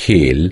खेल